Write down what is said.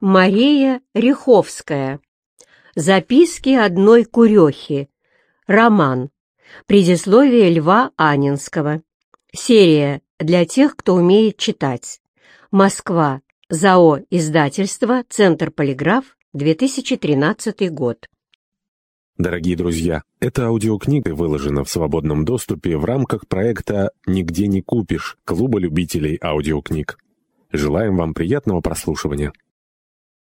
Мария Риховская. Записки одной курехи. Роман. Предисловие Льва Анинского. Серия для тех, кто умеет читать. Москва. ЗАО «Издательство», Центр «Полиграф», 2013 год. Дорогие друзья, эта аудиокнига выложена в свободном доступе в рамках проекта «Нигде не купишь» Клуба любителей аудиокниг. Желаем вам приятного прослушивания.